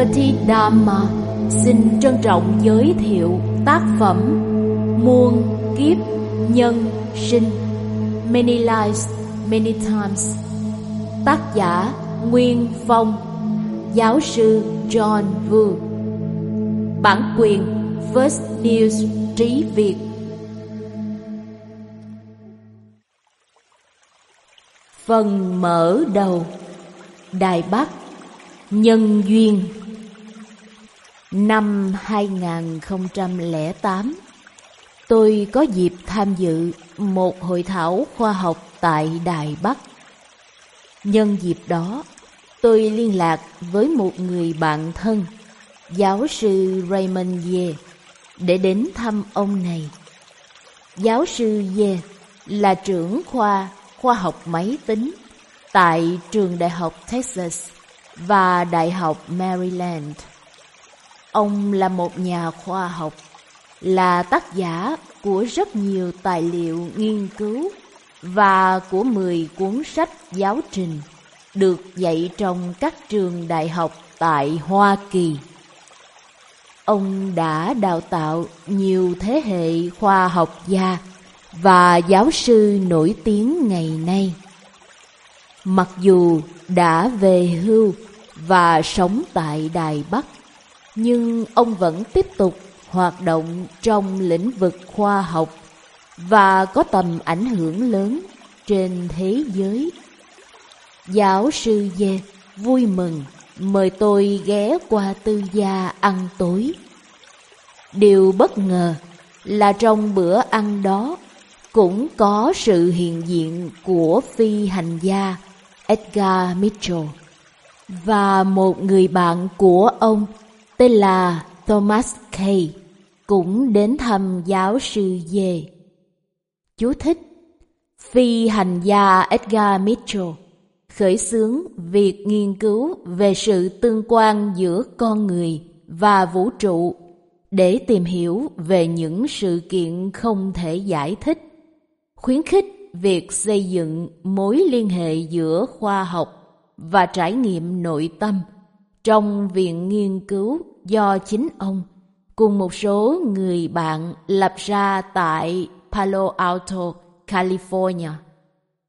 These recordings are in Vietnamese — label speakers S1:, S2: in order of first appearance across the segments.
S1: Bhagavati xin trân trọng giới thiệu tác phẩm Muôn kiếp nhân sinh Many lives, many times. Tác giả Nguyên Phong Giáo sư John Vu. Bản quyền First News Trí Việt. Phần mở đầu. Đài Bắc. Nhân duyên. Năm 2008 Tôi có dịp tham dự một hội thảo khoa học tại Đài Bắc. Nhân dịp đó, tôi liên lạc với một người bạn thân, giáo sư Raymond Ye, để đến thăm ông này. Giáo sư Ye là trưởng khoa khoa học máy tính tại trường đại học Texas và đại học Maryland. Ông là một nhà khoa học, là tác giả của rất nhiều tài liệu nghiên cứu và của 10 cuốn sách giáo trình được dạy trong các trường đại học tại Hoa Kỳ. Ông đã đào tạo nhiều thế hệ khoa học gia và giáo sư nổi tiếng ngày nay. Mặc dù đã về hưu và sống tại Đài Bắc, nhưng ông vẫn tiếp tục hoạt động trong lĩnh vực khoa học và có tầm ảnh hưởng lớn trên thế giới. Giáo sư Dê vui mừng mời tôi ghé qua tư gia ăn tối. Điều bất ngờ là trong bữa ăn đó cũng có sự hiện diện của phi hành gia Edgar Mitchell và một người bạn của ông tên là Thomas Kay cũng đến thăm giáo sư Dê. Chú thích Phi hành gia Edgar Mitchell khởi xướng việc nghiên cứu về sự tương quan giữa con người và vũ trụ để tìm hiểu về những sự kiện không thể giải thích, khuyến khích việc xây dựng mối liên hệ giữa khoa học và trải nghiệm nội tâm trong viện nghiên cứu do chính ông cùng một số người bạn lập ra tại Palo Alto, California.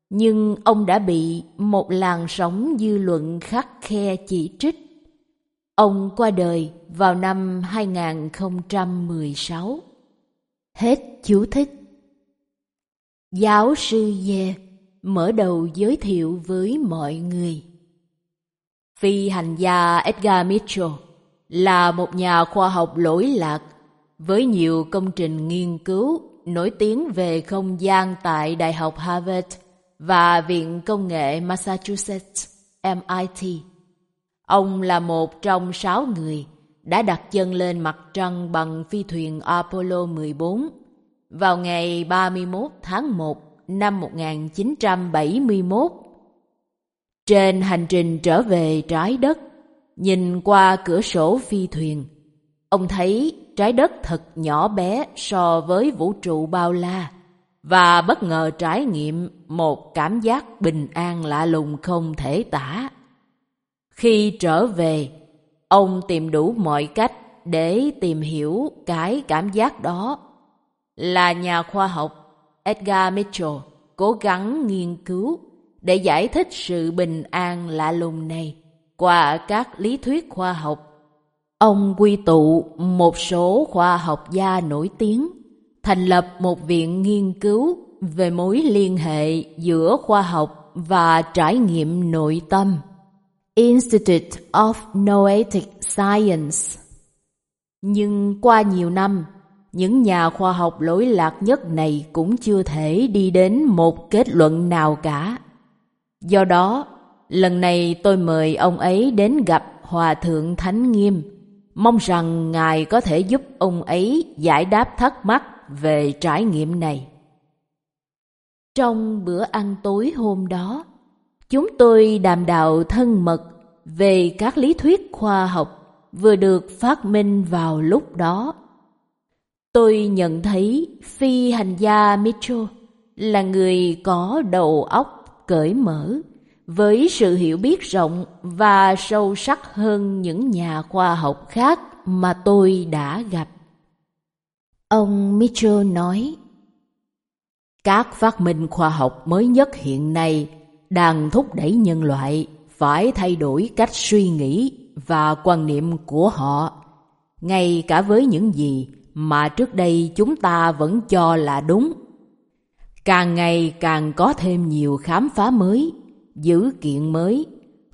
S1: Nhưng ông đã bị một làn sóng dư luận khắc khe chỉ trích. Ông qua đời vào năm 2016. Hết chú thích. Giáo sư Ye mở đầu giới thiệu với mọi người. Phi hành gia Edgar Mitchell là một nhà khoa học lỗi lạc với nhiều công trình nghiên cứu nổi tiếng về không gian tại Đại học Harvard và Viện Công nghệ Massachusetts MIT. Ông là một trong sáu người đã đặt chân lên mặt trăng bằng phi thuyền Apollo 14 vào ngày 31 tháng 1 năm 1971. Trên hành trình trở về trái đất, nhìn qua cửa sổ phi thuyền, ông thấy trái đất thật nhỏ bé so với vũ trụ bao la và bất ngờ trải nghiệm một cảm giác bình an lạ lùng không thể tả. Khi trở về, ông tìm đủ mọi cách để tìm hiểu cái cảm giác đó. Là nhà khoa học, Edgar Mitchell cố gắng nghiên cứu để giải thích sự bình an lạ lùng này qua các lý thuyết khoa học. Ông quy tụ một số khoa học gia nổi tiếng, thành lập một viện nghiên cứu về mối liên hệ giữa khoa học và trải nghiệm nội tâm. Institute of Noetic Science. Nhưng qua nhiều năm, những nhà khoa học lỗi lạc nhất này cũng chưa thể đi đến một kết luận nào cả. Do đó, lần này tôi mời ông ấy đến gặp Hòa Thượng Thánh Nghiêm, mong rằng Ngài có thể giúp ông ấy giải đáp thắc mắc về trải nghiệm này. Trong bữa ăn tối hôm đó, chúng tôi đàm đạo thân mật về các lý thuyết khoa học vừa được phát minh vào lúc đó. Tôi nhận thấy phi hành gia Mitchell là người có đầu óc cởi mở với sự hiểu biết rộng và sâu sắc hơn những nhà khoa học khác mà tôi đã gặp. Ông Mitchell nói, Các phát minh khoa học mới nhất hiện nay đang thúc đẩy nhân loại phải thay đổi cách suy nghĩ và quan niệm của họ, ngay cả với những gì mà trước đây chúng ta vẫn cho là đúng. Càng ngày càng có thêm nhiều khám phá mới, dữ kiện mới,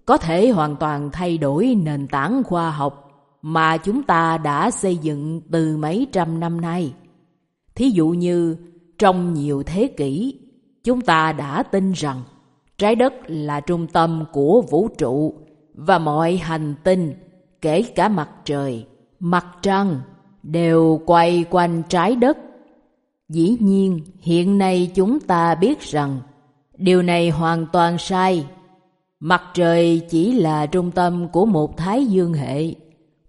S1: có thể hoàn toàn thay đổi nền tảng khoa học mà chúng ta đã xây dựng từ mấy trăm năm nay. Thí dụ như trong nhiều thế kỷ, chúng ta đã tin rằng trái đất là trung tâm của vũ trụ và mọi hành tinh, kể cả mặt trời, mặt trăng, đều quay quanh trái đất. Dĩ nhiên, hiện nay chúng ta biết rằng điều này hoàn toàn sai. Mặt trời chỉ là trung tâm của một thái dương hệ.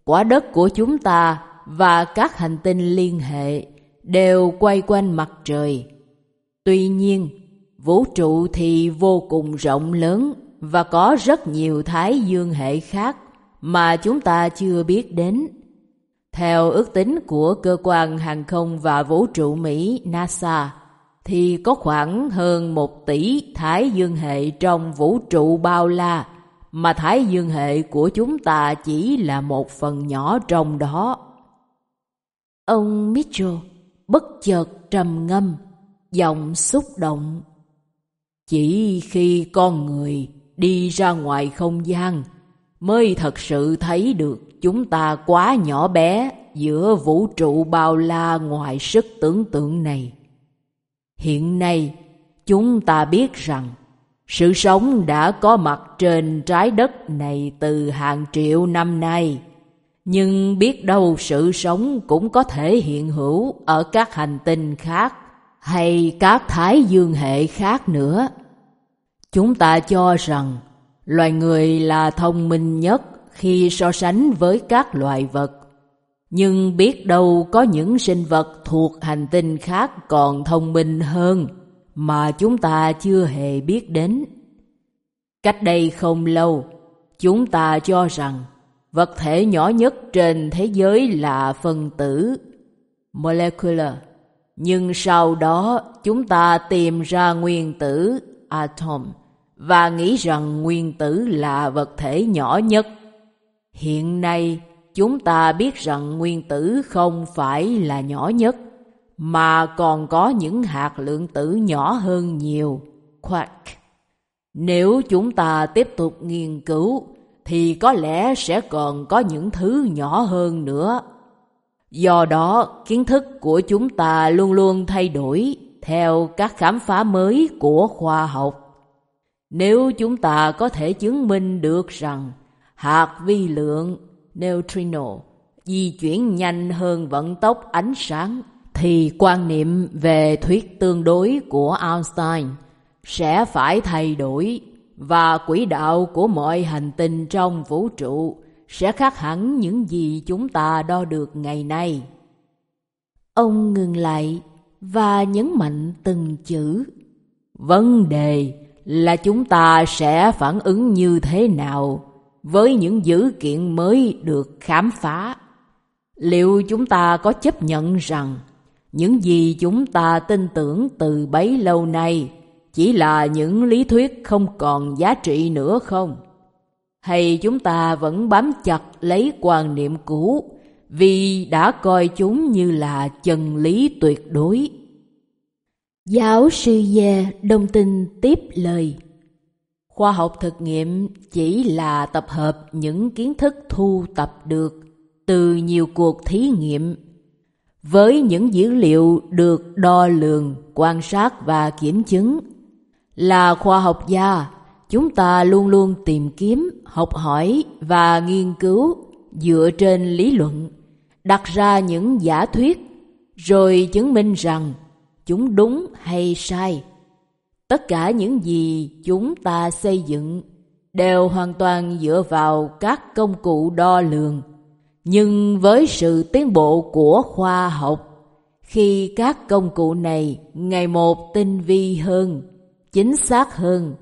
S1: Quả đất của chúng ta và các hành tinh liên hệ đều quay quanh mặt trời. Tuy nhiên, vũ trụ thì vô cùng rộng lớn và có rất nhiều thái dương hệ khác mà chúng ta chưa biết đến. Theo ước tính của cơ quan hàng không và vũ trụ Mỹ NASA, thì có khoảng hơn một tỷ thái dương hệ trong vũ trụ bao la, mà thái dương hệ của chúng ta chỉ là một phần nhỏ trong đó. Ông Mitchell bất chợt trầm ngâm, giọng xúc động. Chỉ khi con người đi ra ngoài không gian mới thật sự thấy được chúng ta quá nhỏ bé giữa vũ trụ bao la ngoài sức tưởng tượng này. Hiện nay, chúng ta biết rằng sự sống đã có mặt trên trái đất này từ hàng triệu năm nay. Nhưng biết đâu sự sống cũng có thể hiện hữu ở các hành tinh khác hay các thái dương hệ khác nữa. Chúng ta cho rằng loài người là thông minh nhất khi so sánh với các loài vật. Nhưng biết đâu có những sinh vật thuộc hành tinh khác còn thông minh hơn mà chúng ta chưa hề biết đến. Cách đây không lâu, chúng ta cho rằng vật thể nhỏ nhất trên thế giới là phân tử molecular. Nhưng sau đó chúng ta tìm ra nguyên tử atom và nghĩ rằng nguyên tử là vật thể nhỏ nhất. Hiện nay, chúng ta biết rằng nguyên tử không phải là nhỏ nhất, mà còn có những hạt lượng tử nhỏ hơn nhiều, quark. Nếu chúng ta tiếp tục nghiên cứu, thì có lẽ sẽ còn có những thứ nhỏ hơn nữa. Do đó, kiến thức của chúng ta luôn luôn thay đổi theo các khám phá mới của khoa học. Nếu chúng ta có thể chứng minh được rằng hạt vi lượng neutrino di chuyển nhanh hơn vận tốc ánh sáng, thì quan niệm về thuyết tương đối của Einstein sẽ phải thay đổi và quỹ đạo của mọi hành tinh trong vũ trụ sẽ khác hẳn những gì chúng ta đo được ngày nay. Ông ngừng lại và nhấn mạnh từng chữ. Vấn đề là chúng ta sẽ phản ứng như thế nào với những dữ kiện mới được khám phá. Liệu chúng ta có chấp nhận rằng những gì chúng ta tin tưởng từ bấy lâu nay chỉ là những lý thuyết không còn giá trị nữa không? Hay chúng ta vẫn bám chặt lấy quan niệm cũ vì đã coi chúng như là chân lý tuyệt đối? Giáo sư Ye đồng tình tiếp lời. Khoa học thực nghiệm chỉ là tập hợp những kiến thức thu tập được từ nhiều cuộc thí nghiệm với những dữ liệu được đo lường, quan sát và kiểm chứng. Là khoa học gia, chúng ta luôn luôn tìm kiếm, học hỏi và nghiên cứu dựa trên lý luận, đặt ra những giả thuyết, rồi chứng minh rằng chúng đúng hay sai. Tất cả những gì chúng ta xây dựng đều hoàn toàn dựa vào các công cụ đo lường. Nhưng với sự tiến bộ của khoa học, khi các công cụ này ngày một tinh vi hơn, chính xác hơn,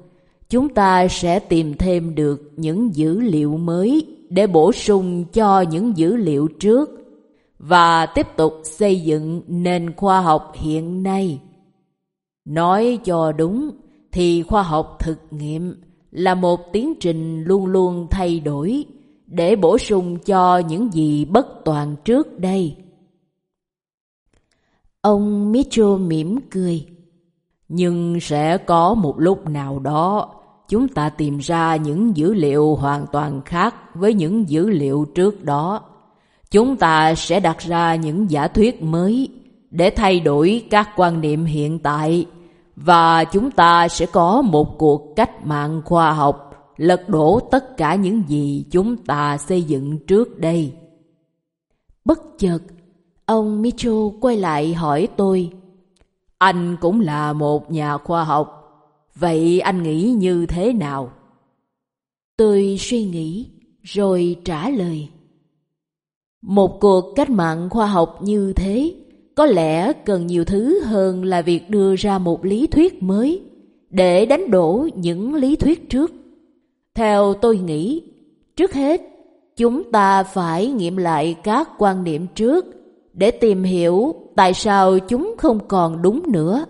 S1: chúng ta sẽ tìm thêm được những dữ liệu mới để bổ sung cho những dữ liệu trước và tiếp tục xây dựng nền khoa học hiện nay. Nói cho đúng, thì khoa học thực nghiệm là một tiến trình luôn luôn thay đổi để bổ sung cho những gì bất toàn trước đây. Ông Mitchell mỉm cười. Nhưng sẽ có một lúc nào đó, chúng ta tìm ra những dữ liệu hoàn toàn khác với những dữ liệu trước đó. Chúng ta sẽ đặt ra những giả thuyết mới để thay đổi các quan niệm hiện tại và chúng ta sẽ có một cuộc cách mạng khoa học lật đổ tất cả những gì chúng ta xây dựng trước đây. Bất chợt, ông Mitchell quay lại hỏi tôi. Anh cũng là một nhà khoa học, vậy anh nghĩ như thế nào? Tôi suy nghĩ, rồi trả lời. Một cuộc cách mạng khoa học như thế có lẽ cần nhiều thứ hơn là việc đưa ra một lý thuyết mới để đánh đổ những lý thuyết trước. Theo tôi nghĩ, trước hết chúng ta phải nghiệm lại các quan niệm trước để tìm hiểu tại sao chúng không còn đúng nữa.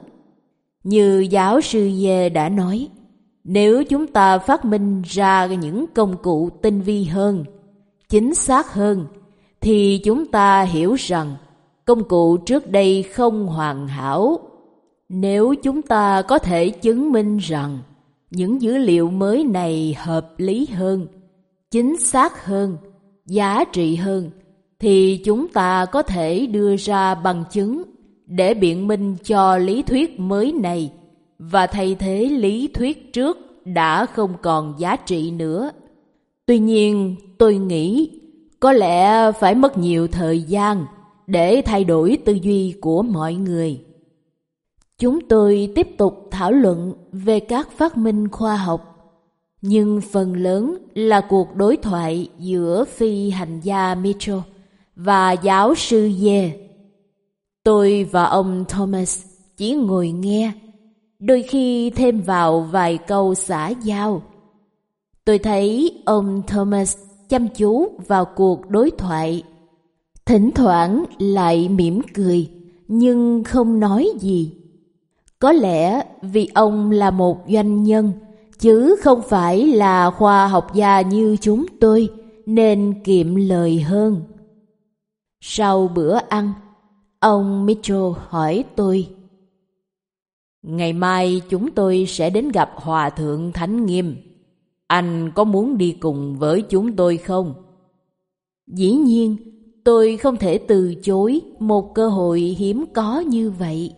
S1: Như giáo sư Dê đã nói, nếu chúng ta phát minh ra những công cụ tinh vi hơn, chính xác hơn, thì chúng ta hiểu rằng công cụ trước đây không hoàn hảo. Nếu chúng ta có thể chứng minh rằng những dữ liệu mới này hợp lý hơn, chính xác hơn, giá trị hơn, thì chúng ta có thể đưa ra bằng chứng để biện minh cho lý thuyết mới này và thay thế lý thuyết trước đã không còn giá trị nữa. Tuy nhiên, tôi nghĩ có lẽ phải mất nhiều thời gian để thay đổi tư duy của mọi người. Chúng tôi tiếp tục thảo luận về các phát minh khoa học, nhưng phần lớn là cuộc đối thoại giữa phi hành gia Mitchell và giáo sư Ye. Tôi và ông Thomas chỉ ngồi nghe, đôi khi thêm vào vài câu xã giao. Tôi thấy ông Thomas chăm chú vào cuộc đối thoại, thỉnh thoảng lại mỉm cười nhưng không nói gì. Có lẽ vì ông là một doanh nhân, chứ không phải là khoa học gia như chúng tôi, nên kiệm lời hơn. Sau bữa ăn, ông Mitchell hỏi tôi. Ngày mai chúng tôi sẽ đến gặp Hòa Thượng Thánh Nghiêm. Anh có muốn đi cùng với chúng tôi không? Dĩ nhiên, tôi không thể từ chối một cơ hội hiếm có như vậy.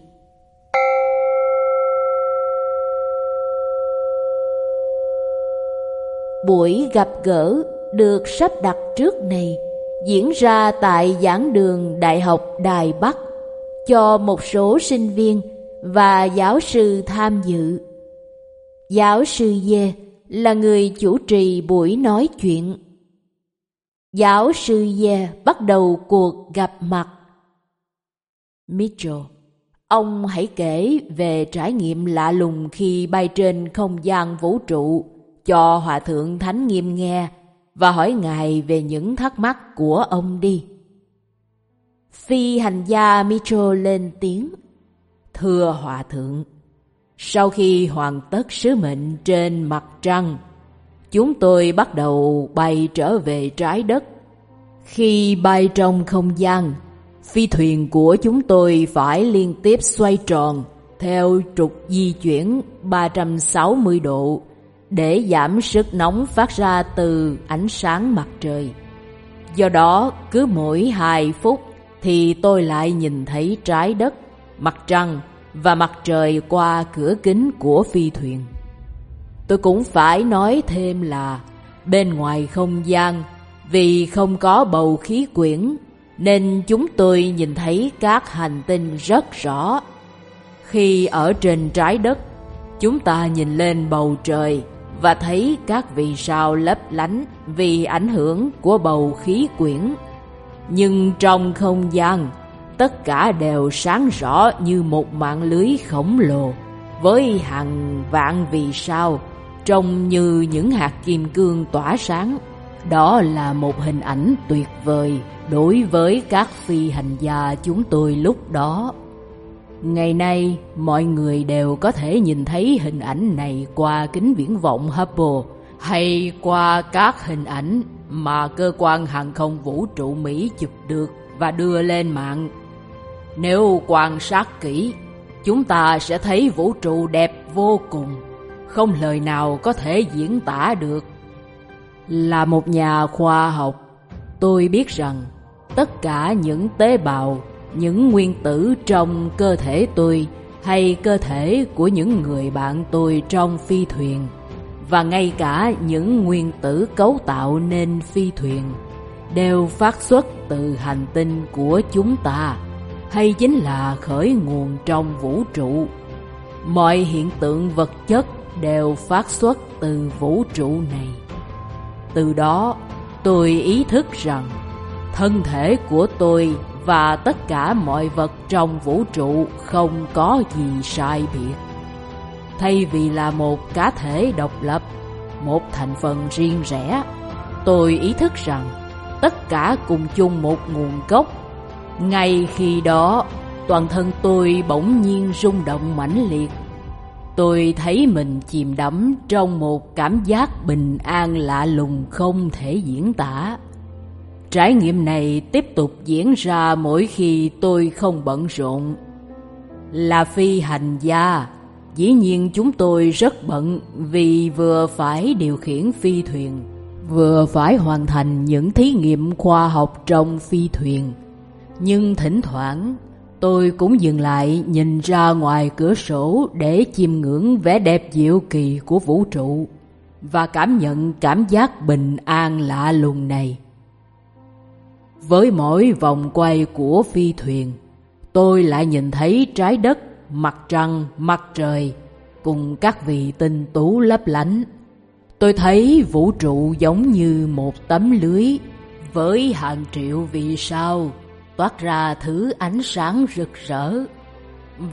S1: Buổi gặp gỡ được sắp đặt trước này diễn ra tại giảng đường Đại học Đài Bắc cho một số sinh viên và giáo sư tham dự. Giáo sư Dê là người chủ trì buổi nói chuyện. Giáo sư Ye bắt đầu cuộc gặp mặt. Mitchell, ông hãy kể về trải nghiệm lạ lùng khi bay trên không gian vũ trụ cho Hòa Thượng Thánh Nghiêm nghe và hỏi Ngài về những thắc mắc của ông đi. Phi hành gia Mitchell lên tiếng. Thưa Hòa Thượng, sau khi hoàn tất sứ mệnh trên mặt trăng, chúng tôi bắt đầu bay trở về trái đất. Khi bay trong không gian, phi thuyền của chúng tôi phải liên tiếp xoay tròn theo trục di chuyển 360 độ để giảm sức nóng phát ra từ ánh sáng mặt trời. Do đó, cứ mỗi 2 phút thì tôi lại nhìn thấy trái đất, mặt trăng và mặt trời qua cửa kính của phi thuyền. Tôi cũng phải nói thêm là bên ngoài không gian, vì không có bầu khí quyển, nên chúng tôi nhìn thấy các hành tinh rất rõ. Khi ở trên trái đất, chúng ta nhìn lên bầu trời và thấy các vì sao lấp lánh vì ảnh hưởng của bầu khí quyển. Nhưng trong không gian, tất cả đều sáng rõ như một mạng lưới khổng lồ với hàng vạn vì sao trông như những hạt kim cương tỏa sáng. Đó là một hình ảnh tuyệt vời đối với các phi hành gia chúng tôi lúc đó. Ngày nay, mọi người đều có thể nhìn thấy hình ảnh này qua kính viễn vọng Hubble hay qua các hình ảnh mà cơ quan hàng không vũ trụ Mỹ chụp được và đưa lên mạng. Nếu quan sát kỹ, chúng ta sẽ thấy vũ trụ đẹp vô cùng, không lời nào có thể diễn tả được. Là một nhà khoa học, tôi biết rằng tất cả những tế bào, những nguyên tử trong cơ thể tôi hay cơ thể của những người bạn tôi trong phi thuyền và ngay cả những nguyên tử cấu tạo nên phi thuyền đều phát xuất từ hành tinh của chúng ta hay chính là khởi nguồn trong vũ trụ. Mọi hiện tượng vật chất đều phát xuất từ vũ trụ này. Từ đó, tôi ý thức rằng thân thể của tôi và tất cả mọi vật trong vũ trụ không có gì sai biệt. Thay vì là một cá thể độc lập, một thành phần riêng rẽ, tôi ý thức rằng tất cả cùng chung một nguồn gốc. Ngay khi đó, toàn thân tôi bỗng nhiên rung động mãnh liệt. Tôi thấy mình chìm đắm trong một cảm giác bình an lạ lùng không thể diễn tả. Trải nghiệm này tiếp tục diễn ra mỗi khi tôi không bận rộn. Là phi hành gia, dĩ nhiên chúng tôi rất bận vì vừa phải điều khiển phi thuyền, vừa phải hoàn thành những thí nghiệm khoa học trong phi thuyền. Nhưng thỉnh thoảng tôi cũng dừng lại nhìn ra ngoài cửa sổ để chiêm ngưỡng vẻ đẹp diệu kỳ của vũ trụ và cảm nhận cảm giác bình an lạ lùng này. Với mỗi vòng quay của phi thuyền, tôi lại nhìn thấy trái đất, mặt trăng, mặt trời cùng các vị tinh tú lấp lánh. Tôi thấy vũ trụ giống như một tấm lưới với hàng triệu vì sao toát ra thứ ánh sáng rực rỡ.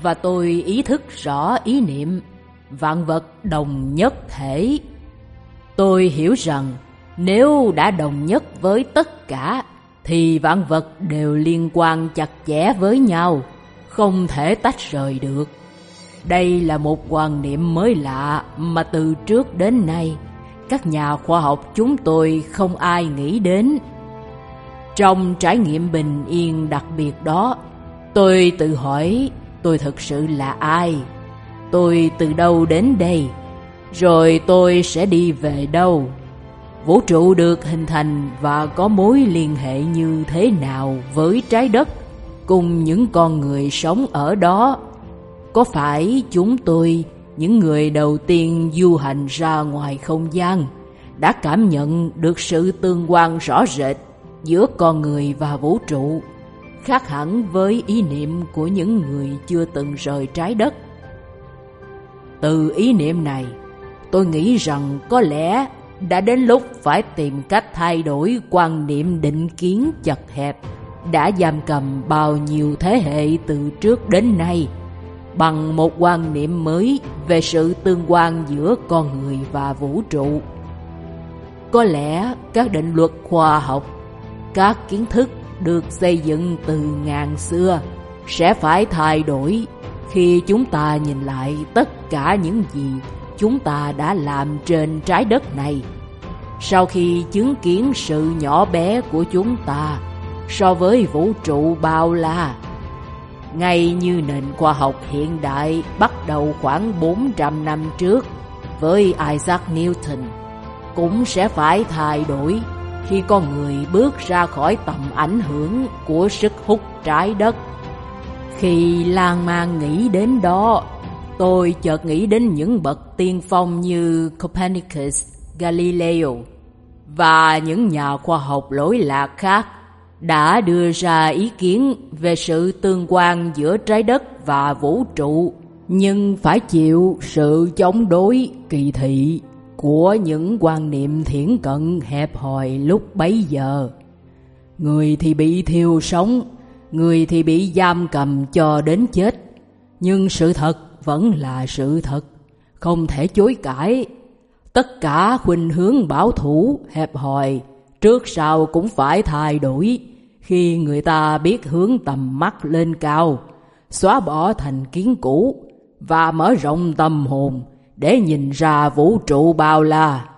S1: Và tôi ý thức rõ ý niệm vạn vật đồng nhất thể. Tôi hiểu rằng nếu đã đồng nhất với tất cả thì vạn vật đều liên quan chặt chẽ với nhau, không thể tách rời được. Đây là một quan niệm mới lạ mà từ trước đến nay các nhà khoa học chúng tôi không ai nghĩ đến. Trong trải nghiệm bình yên đặc biệt đó, tôi tự hỏi tôi thực sự là ai? Tôi từ đâu đến đây? Rồi tôi sẽ đi về đâu? Vũ trụ được hình thành và có mối liên hệ như thế nào với trái đất cùng những con người sống ở đó? Có phải chúng tôi, những người đầu tiên du hành ra ngoài không gian, đã cảm nhận được sự tương quan rõ rệt giữa con người và vũ trụ, khác hẳn với ý niệm của những người chưa từng rời trái đất? Từ ý niệm này, tôi nghĩ rằng có lẽ đã đến lúc phải tìm cách thay đổi quan niệm định kiến chật hẹp đã giam cầm bao nhiêu thế hệ từ trước đến nay bằng một quan niệm mới về sự tương quan giữa con người và vũ trụ. Có lẽ các định luật khoa học, các kiến thức được xây dựng từ ngàn xưa sẽ phải thay đổi khi chúng ta nhìn lại tất cả những gì chúng ta đã làm trên trái đất này. Sau khi chứng kiến sự nhỏ bé của chúng ta so với vũ trụ bao la, ngay như nền khoa học hiện đại bắt đầu khoảng 400 năm trước với Isaac Newton, cũng sẽ phải thay đổi khi con người bước ra khỏi tầm ảnh hưởng của sức hút trái đất. Khi lan man nghĩ đến đó, tôi chợt nghĩ đến những bậc tiên phong như Copernicus, Galileo và những nhà khoa học lỗi lạc khác đã đưa ra ý kiến về sự tương quan giữa trái đất và vũ trụ, nhưng phải chịu sự chống đối kỳ thị của những quan niệm thiển cận hẹp hòi lúc bấy giờ. Người thì bị thiêu sống, người thì bị giam cầm cho đến chết, nhưng sự thật vẫn là sự thật, không thể chối cãi.
S2: Tất cả khuynh hướng bảo thủ, hẹp hòi, trước sau cũng phải thay đổi khi người ta biết hướng tầm mắt lên cao, xóa bỏ thành kiến cũ và mở rộng tâm hồn để nhìn ra vũ trụ bao la.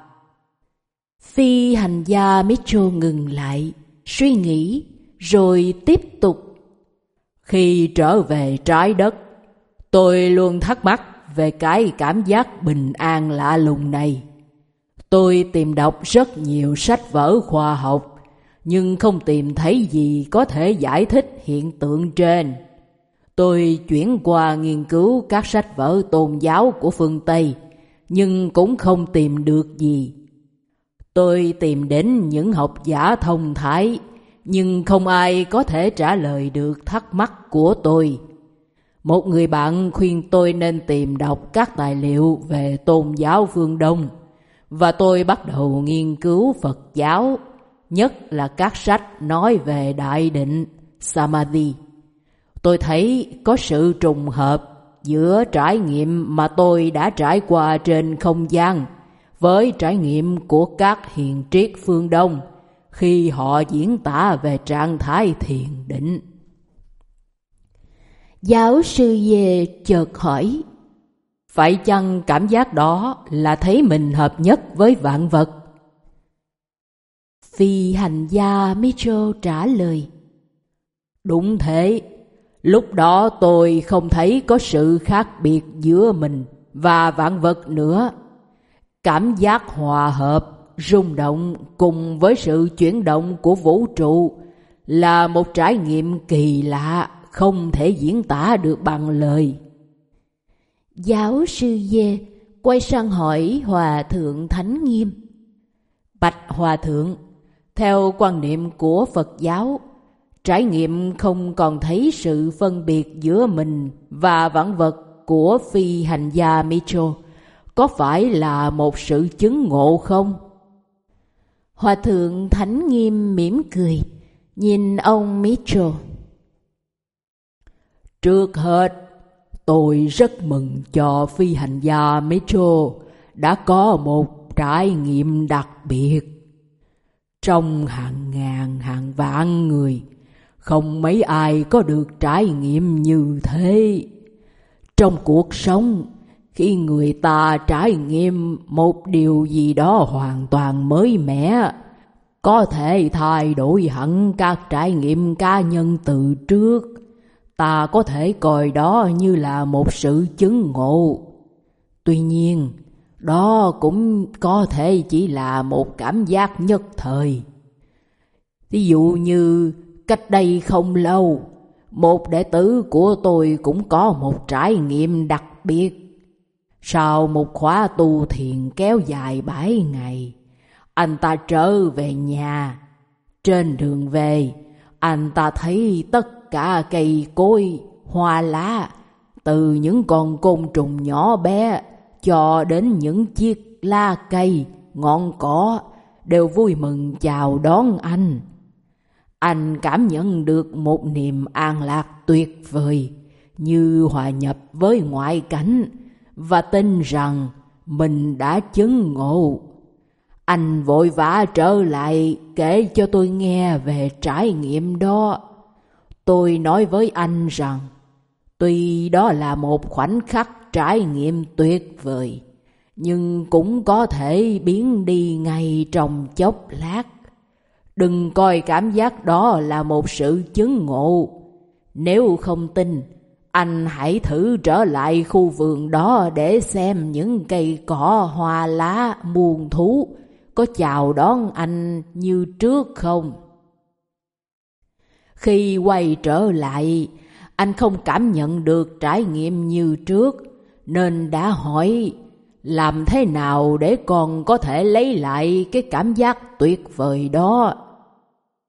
S1: Phi hành gia Mitchell ngừng lại, suy nghĩ, rồi tiếp tục.
S2: Khi trở về trái đất, tôi luôn thắc mắc về cái cảm giác bình an lạ lùng này. Tôi tìm đọc rất nhiều sách vở khoa học, nhưng không tìm thấy gì có thể giải thích hiện tượng trên. Tôi chuyển qua nghiên cứu các sách vở tôn giáo của phương Tây, nhưng cũng không tìm được gì. Tôi tìm đến những học giả thông thái, nhưng không ai có thể trả lời được thắc mắc của tôi. Một người bạn khuyên tôi nên tìm đọc các tài liệu về tôn giáo phương Đông, và tôi bắt đầu nghiên cứu Phật giáo, nhất là các sách nói về đại định Samadhi. Tôi thấy có sự trùng hợp giữa trải nghiệm mà tôi đã trải qua trên không gian với trải nghiệm của các hiền triết phương Đông khi họ diễn tả về trạng thái thiền định.
S1: Giáo sư về chợt hỏi
S2: Phải chăng cảm giác đó là thấy mình hợp nhất với vạn vật?
S1: Phi hành gia Mitchell trả lời
S2: Đúng thế, lúc đó tôi không thấy có sự khác biệt giữa mình và vạn vật nữa. Cảm giác hòa hợp, rung động cùng với sự chuyển động của vũ trụ là một trải nghiệm kỳ lạ không thể diễn tả được bằng lời.
S1: Giáo sư Dê quay sang hỏi Hòa Thượng Thánh Nghiêm.
S2: Bạch Hòa Thượng, theo quan niệm của Phật giáo, trải nghiệm không còn thấy sự phân biệt giữa mình và vạn vật của phi hành gia Mitchell có phải là một sự chứng ngộ không?
S1: Hòa thượng Thánh Nghiêm mỉm cười, nhìn ông Mitchell.
S2: Trước hết, tôi rất mừng cho phi hành gia Mitchell đã có một trải nghiệm đặc biệt. Trong hàng ngàn hàng vạn người, không mấy ai có được trải nghiệm như thế. Trong cuộc sống, khi người ta trải nghiệm một điều gì đó hoàn toàn mới mẻ, có thể thay đổi hẳn các trải nghiệm cá nhân từ trước, ta có thể coi đó như là một sự chứng ngộ. Tuy nhiên, đó cũng có thể chỉ là một cảm giác nhất thời. Ví dụ như cách đây không lâu, một đệ tử của tôi cũng có một trải nghiệm đặc biệt. Sau một khóa tu thiền kéo dài bảy ngày, anh ta trở về nhà. Trên đường về, anh ta thấy tất cả cây cối, hoa lá, từ những con côn trùng nhỏ bé cho đến những chiếc la cây, ngọn cỏ đều vui mừng chào đón anh. Anh cảm nhận được một niềm an lạc tuyệt vời, như hòa nhập với ngoại cảnh và tin rằng mình đã chứng ngộ. Anh vội vã trở lại kể cho tôi nghe về trải nghiệm đó. Tôi nói với anh rằng, tuy đó là một khoảnh khắc trải nghiệm tuyệt vời, nhưng cũng có thể biến đi ngay trong chốc lát. Đừng coi cảm giác đó là một sự chứng ngộ. Nếu không tin, anh hãy thử trở lại khu vườn đó để xem những cây cỏ hoa lá muôn thú có chào đón anh như trước không. Khi quay trở lại, anh không cảm nhận được trải nghiệm như trước, nên đã hỏi làm thế nào để con có thể lấy lại cái cảm giác tuyệt vời đó.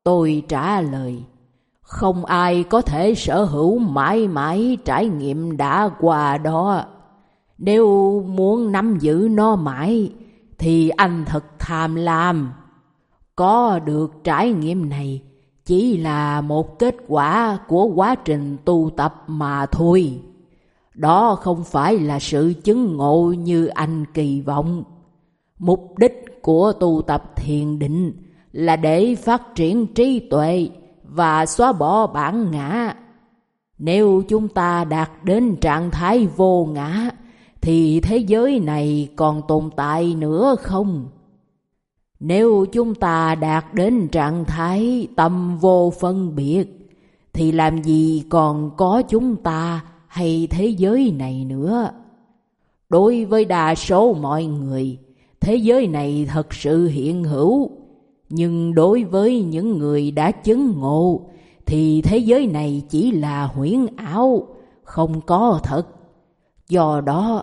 S2: Tôi trả lời, không ai có thể sở hữu mãi mãi trải nghiệm đã qua đó. Nếu muốn nắm giữ nó mãi, thì anh thật tham lam. Có được trải nghiệm này chỉ là một kết quả của quá trình tu tập mà thôi. Đó không phải là sự chứng ngộ như anh kỳ vọng. Mục đích của tu tập thiền định là để phát triển trí tuệ và xóa bỏ bản ngã. Nếu chúng ta đạt đến trạng thái vô ngã, thì thế giới này còn tồn tại nữa không? Nếu chúng ta đạt đến trạng thái tâm vô phân biệt, thì làm gì còn có chúng ta hay thế giới này nữa? Đối với đa số mọi người, thế giới này thật sự hiện hữu. Nhưng đối với những người đã chứng ngộ, thì thế giới này chỉ là huyễn ảo, không có thật. Do đó,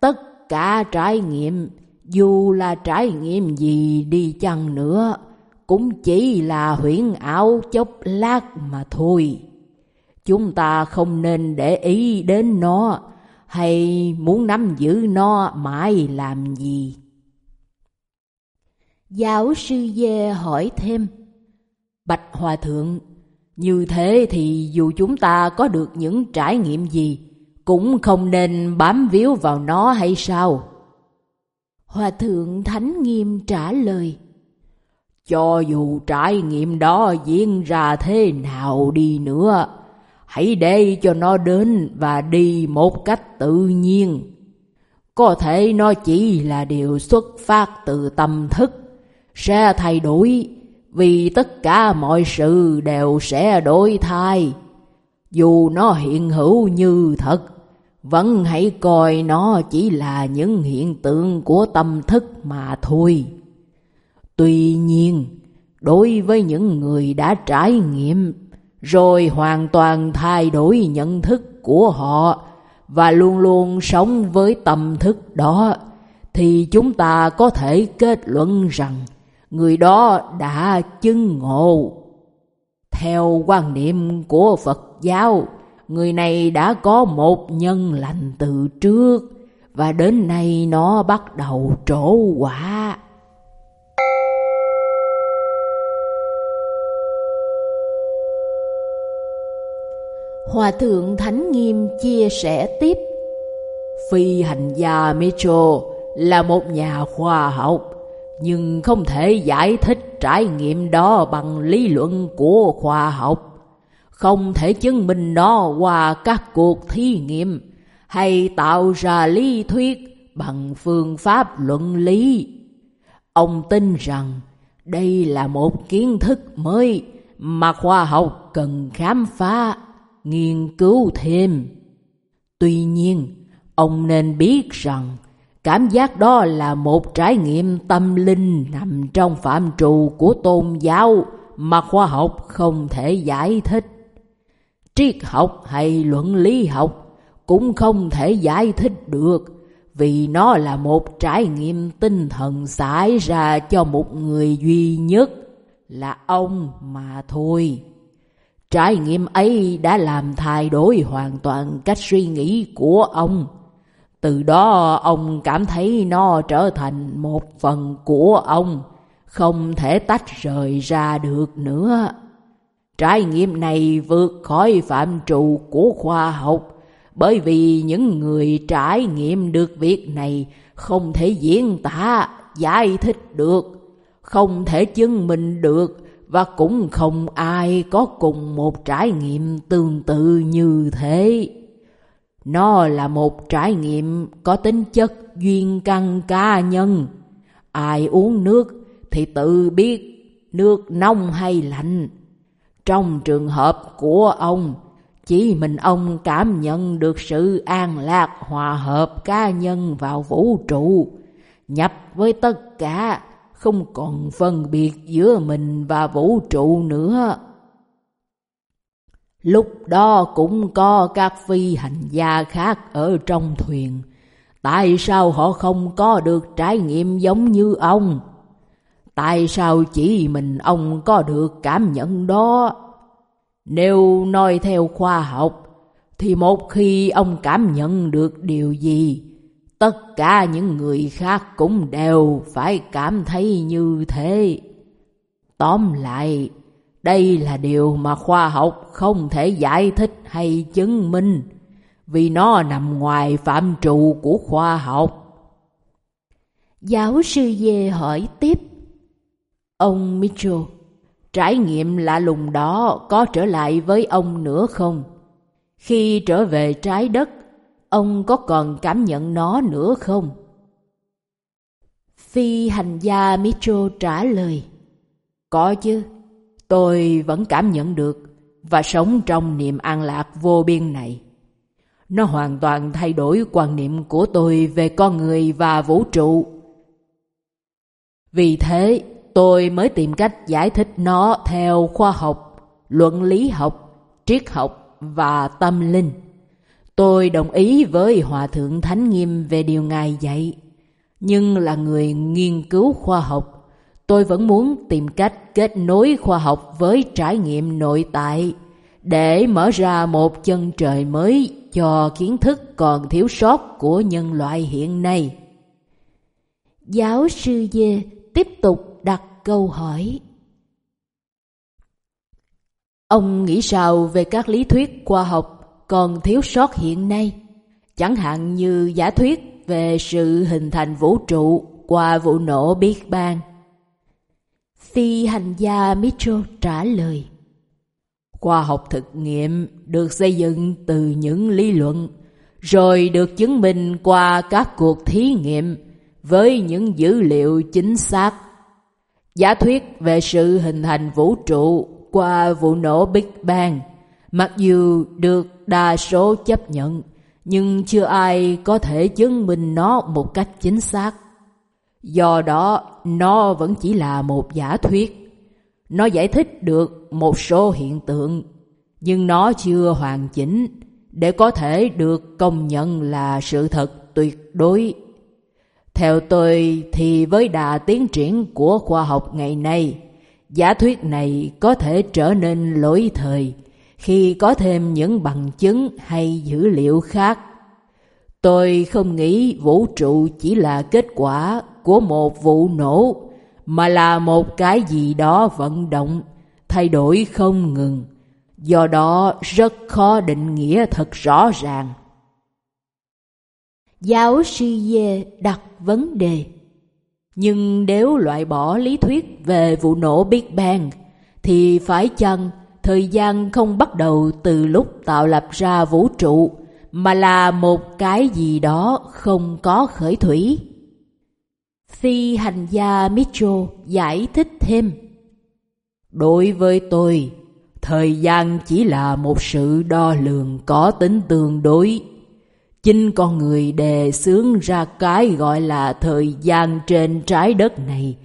S2: tất cả trải nghiệm, dù là trải nghiệm gì đi chăng nữa, cũng chỉ là huyễn ảo chốc lát mà thôi. Chúng ta không nên để ý đến nó, hay muốn nắm giữ nó mãi làm gì?
S1: Giáo sư Dê hỏi thêm.
S2: Bạch Hòa Thượng, như thế thì dù chúng ta có được những trải nghiệm gì, cũng không nên bám víu vào nó hay sao?
S1: Hòa Thượng Thánh Nghiêm trả lời.
S2: Cho dù trải nghiệm đó diễn ra thế nào đi nữa, hãy để cho nó đến và đi một cách tự nhiên. Có thể nó chỉ là điều xuất phát từ tâm thức, sẽ thay đổi vì tất cả mọi sự đều sẽ đổi thay. Dù nó hiện hữu như thật, vẫn hãy coi nó chỉ là những hiện tượng của tâm thức mà thôi. Tuy nhiên, đối với những người đã trải nghiệm, rồi hoàn toàn thay đổi nhận thức của họ và luôn luôn sống với tâm thức đó, thì chúng ta có thể kết luận rằng người đó đã chứng ngộ. Theo quan niệm của Phật giáo, người này đã có một nhân lành từ trước và đến nay nó bắt đầu trổ quả.
S1: Hòa thượng Thánh Nghiêm chia sẻ tiếp
S2: Phi hành gia Metro là một nhà khoa học nhưng không thể giải thích trải nghiệm đó bằng lý luận của khoa học. Không thể chứng minh nó qua các cuộc thí nghiệm hay tạo ra lý thuyết bằng phương pháp luận lý. Ông tin rằng đây là một kiến thức mới mà khoa học cần khám phá, nghiên cứu thêm. Tuy nhiên, ông nên biết rằng Cảm giác đó là một trải nghiệm tâm linh nằm trong phạm trù của tôn giáo mà khoa học không thể giải thích. Triết học hay luận lý học cũng không thể giải thích được vì nó là một trải nghiệm tinh thần xảy ra cho một người duy nhất là ông mà thôi. Trải nghiệm ấy đã làm thay đổi hoàn toàn cách suy nghĩ của ông từ đó ông cảm thấy nó trở thành một phần của ông, không thể tách rời ra được nữa. Trải nghiệm này vượt khỏi phạm trụ của khoa học, bởi vì những người trải nghiệm được việc này không thể diễn tả, giải thích được, không thể chứng minh được và cũng không ai có cùng một trải nghiệm tương tự như thế. Nó là một trải nghiệm có tính chất duyên căn cá nhân. Ai uống nước thì tự biết nước nóng hay lạnh. Trong trường hợp của ông, chỉ mình ông cảm nhận được sự an lạc hòa hợp cá nhân vào vũ trụ, nhập với tất cả, không còn phân biệt giữa mình và vũ trụ nữa. Lúc đó cũng có các phi hành gia khác ở trong thuyền. Tại sao họ không có được trải nghiệm giống như ông? Tại sao chỉ mình ông có được cảm nhận đó? Nếu nói theo khoa học, thì một khi ông cảm nhận được điều gì, tất cả những người khác cũng đều phải cảm thấy như thế. Tóm lại, đây là điều mà khoa học không thể giải thích hay chứng minh, vì nó nằm ngoài phạm trụ của khoa học.
S1: Giáo sư Dê hỏi tiếp.
S2: Ông Mitchell, trải nghiệm lạ lùng đó có trở lại với ông nữa không? Khi trở về trái đất, ông có còn cảm nhận nó nữa không?
S1: Phi hành gia Mitchell trả lời.
S2: Có chứ, tôi vẫn cảm nhận được và sống trong niềm an lạc vô biên này. Nó hoàn toàn thay đổi quan niệm của tôi về con người và vũ trụ. Vì thế, tôi mới tìm cách giải thích nó theo khoa học, luận lý học, triết học và tâm linh. Tôi đồng ý với Hòa Thượng Thánh Nghiêm về điều Ngài dạy, nhưng là người nghiên cứu khoa học, tôi vẫn muốn tìm cách kết nối khoa học với trải nghiệm nội tại, để mở ra một chân trời mới cho kiến thức còn thiếu sót của nhân loại hiện nay.
S1: Giáo sư Dê tiếp tục đặt câu hỏi.
S2: Ông nghĩ sao về các lý thuyết khoa học còn thiếu sót hiện nay? Chẳng hạn như giả thuyết về sự hình thành vũ trụ qua vụ nổ Big Bang.
S1: Phi hành gia Mitchell trả lời.
S2: Khoa học thực nghiệm được xây dựng từ những lý luận, rồi được chứng minh qua các cuộc thí nghiệm với những dữ liệu chính xác. Giả thuyết về sự hình thành vũ trụ qua vụ nổ Big Bang, mặc dù được đa số chấp nhận, nhưng chưa ai có thể chứng minh nó một cách chính xác. Do đó, nó vẫn chỉ là một giả thuyết. Nó giải thích được một số hiện tượng, nhưng nó chưa hoàn chỉnh để có thể được công nhận là sự thật tuyệt đối. Theo tôi thì với đà tiến triển của khoa học ngày nay, giả thuyết này có thể trở nên lỗi thời khi có thêm những bằng chứng hay dữ liệu khác. Tôi không nghĩ vũ trụ chỉ là kết quả của một vụ nổ, mà là một cái gì đó vận động, thay đổi không ngừng. Do đó rất khó định nghĩa thật rõ ràng.
S1: Giáo sư Dê đặt vấn đề.
S2: Nhưng nếu loại bỏ lý thuyết về vụ nổ Big Bang, thì phải chăng thời gian không bắt đầu từ lúc tạo lập ra vũ trụ, mà là một cái gì đó không có khởi thủy?
S1: Phi hành gia Mitchell giải thích thêm.
S2: Đối với tôi, thời gian chỉ là một sự đo lường có tính tương đối. Chính con người đề xướng ra cái gọi là thời gian trên trái đất này,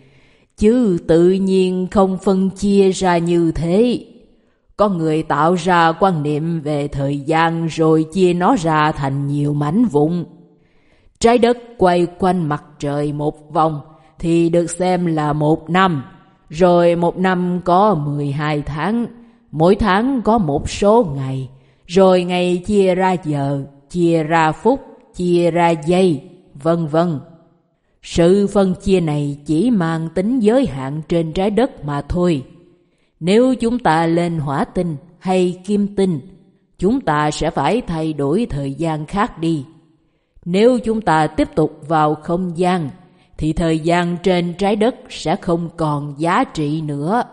S2: chứ tự nhiên không phân chia ra như thế. Con người tạo ra quan niệm về thời gian rồi chia nó ra thành nhiều mảnh vụn. Trái đất quay quanh mặt trời một vòng thì được xem là một năm, rồi một năm có 12 tháng, mỗi tháng có một số ngày, rồi ngày chia ra giờ, chia ra phút, chia ra giây, vân vân. Sự phân chia này chỉ mang tính giới hạn trên trái đất mà thôi. Nếu chúng ta lên hỏa tinh hay kim tinh, chúng ta sẽ phải thay đổi thời gian khác đi. Nếu chúng ta tiếp tục vào không gian, thì thời gian trên trái đất sẽ không còn giá trị nữa.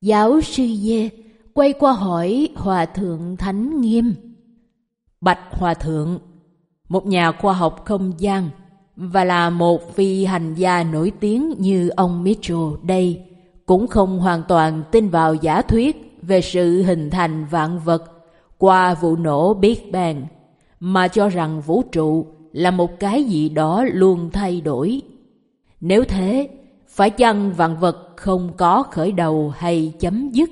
S1: Giáo sư Dê quay qua hỏi Hòa Thượng Thánh Nghiêm.
S2: Bạch Hòa Thượng, một nhà khoa học không gian và là một phi hành gia nổi tiếng như ông Mitchell đây, cũng không hoàn toàn tin vào giả thuyết về sự hình thành vạn vật qua vụ nổ Big Bang, mà cho rằng vũ trụ là một cái gì đó luôn thay đổi. Nếu thế, phải chăng vạn vật không có khởi đầu hay chấm dứt,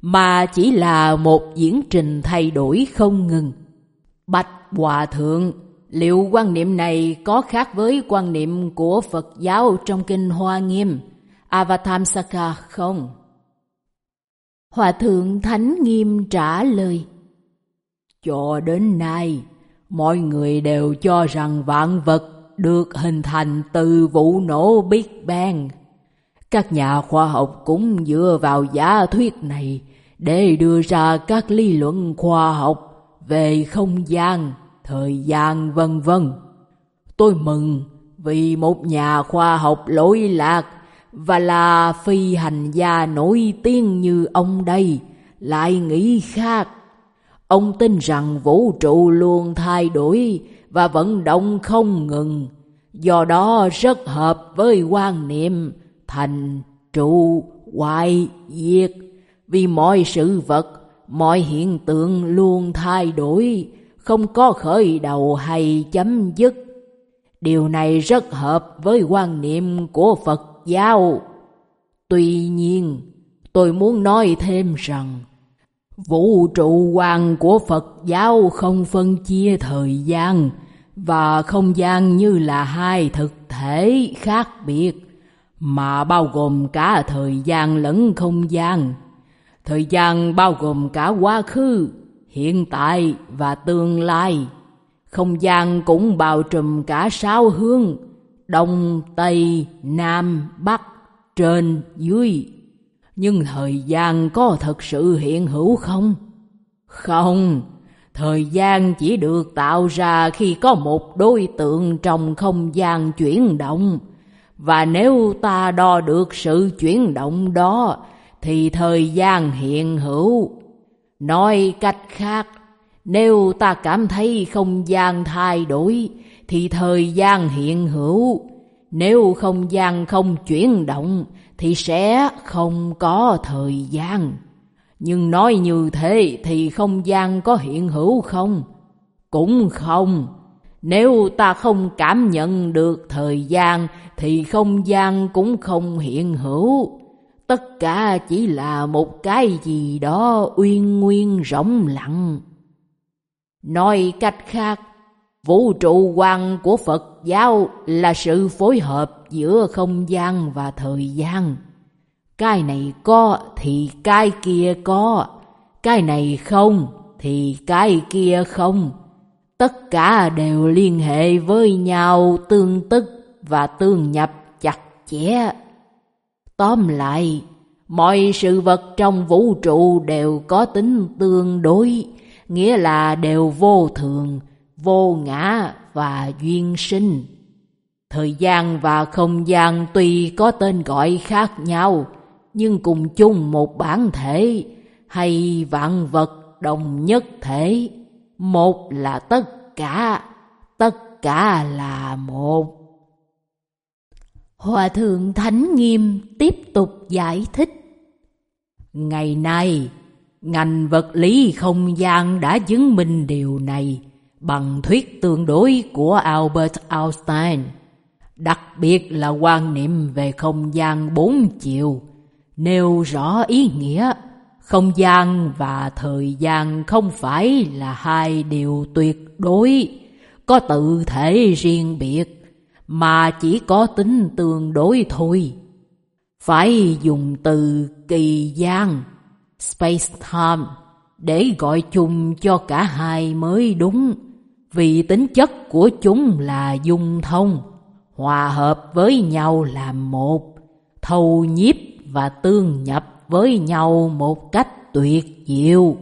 S2: mà chỉ là một diễn trình thay đổi không ngừng? Bạch Hòa Thượng, liệu quan niệm này có khác với quan niệm của Phật giáo trong Kinh Hoa Nghiêm? Avatamsaka không?
S1: Hòa thượng Thánh Nghiêm trả lời.
S2: Cho đến nay, mọi người đều cho rằng vạn vật được hình thành từ vụ nổ Big Bang. Các nhà khoa học cũng dựa vào giả thuyết này để đưa ra các lý luận khoa học về không gian, thời gian vân vân. Tôi mừng vì một nhà khoa học lỗi lạc và là phi hành gia nổi tiếng như ông đây lại nghĩ khác. Ông tin rằng vũ trụ luôn thay đổi và vận động không ngừng, do đó rất hợp với quan niệm thành trụ hoại diệt vì mọi sự vật, mọi hiện tượng luôn thay đổi, không có khởi đầu hay chấm dứt. Điều này rất hợp với quan niệm của Phật giáo. Tuy nhiên, tôi muốn nói thêm rằng, vũ trụ quan của Phật giáo không phân chia thời gian và không gian như là hai thực thể khác biệt, mà bao gồm cả thời gian lẫn không gian. Thời gian bao gồm cả quá khứ, hiện tại và tương lai. Không gian cũng bao trùm cả sáu hướng, đông, tây, nam, bắc, trên, dưới. Nhưng thời gian có thật sự hiện hữu không? Không, thời gian chỉ được tạo ra khi có một đối tượng trong không gian chuyển động. Và nếu ta đo được sự chuyển động đó, thì thời gian hiện hữu. Nói cách khác, nếu ta cảm thấy không gian thay đổi, thì thời gian hiện hữu. Nếu không gian không chuyển động, thì sẽ không có thời gian. Nhưng nói như thế thì không gian có hiện hữu không? Cũng không. Nếu ta không cảm nhận được thời gian thì không gian cũng không hiện hữu. Tất cả chỉ là một cái gì đó uyên nguyên rỗng lặng. Nói cách khác, vũ trụ quan của Phật giáo là sự phối hợp giữa không gian và thời gian. Cái này có thì cái kia có, cái này không thì cái kia không. Tất cả đều liên hệ với nhau tương tức và tương nhập chặt chẽ. Tóm lại, mọi sự vật trong vũ trụ đều có tính tương đối, nghĩa là đều vô thường, vô ngã và duyên sinh. Thời gian và không gian tuy có tên gọi khác nhau, nhưng cùng chung một bản thể hay vạn vật đồng nhất thể. Một là tất cả, tất cả là một.
S1: Hòa thượng Thánh Nghiêm tiếp tục giải thích.
S2: Ngày nay, ngành vật lý không gian đã chứng minh điều này bằng thuyết tương đối của Albert Einstein. Đặc biệt là quan niệm về không gian bốn chiều, nêu rõ ý nghĩa không gian và thời gian không phải là hai điều tuyệt đối, có tự thể riêng biệt mà chỉ có tính tương đối thôi. Phải dùng từ kỳ gian, space-time, để gọi chung cho cả hai mới đúng, vì tính chất của chúng là dung thông, hòa hợp với nhau làm một, thâu nhiếp và tương nhập với nhau một cách tuyệt diệu.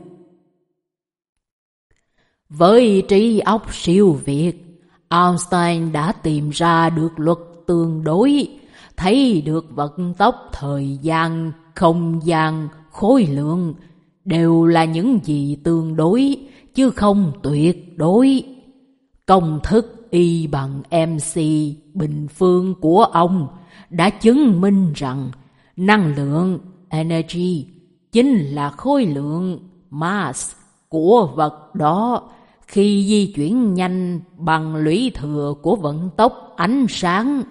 S2: Với trí óc siêu việt, Einstein đã tìm ra được luật tương đối, thấy được vận tốc thời gian, không gian, khối lượng đều là những gì tương đối chứ không tuyệt đối. Công thức Y bằng MC bình phương của ông đã chứng minh rằng năng lượng energy chính là khối lượng mass của vật đó khi di chuyển nhanh bằng lũy thừa của vận tốc ánh sáng.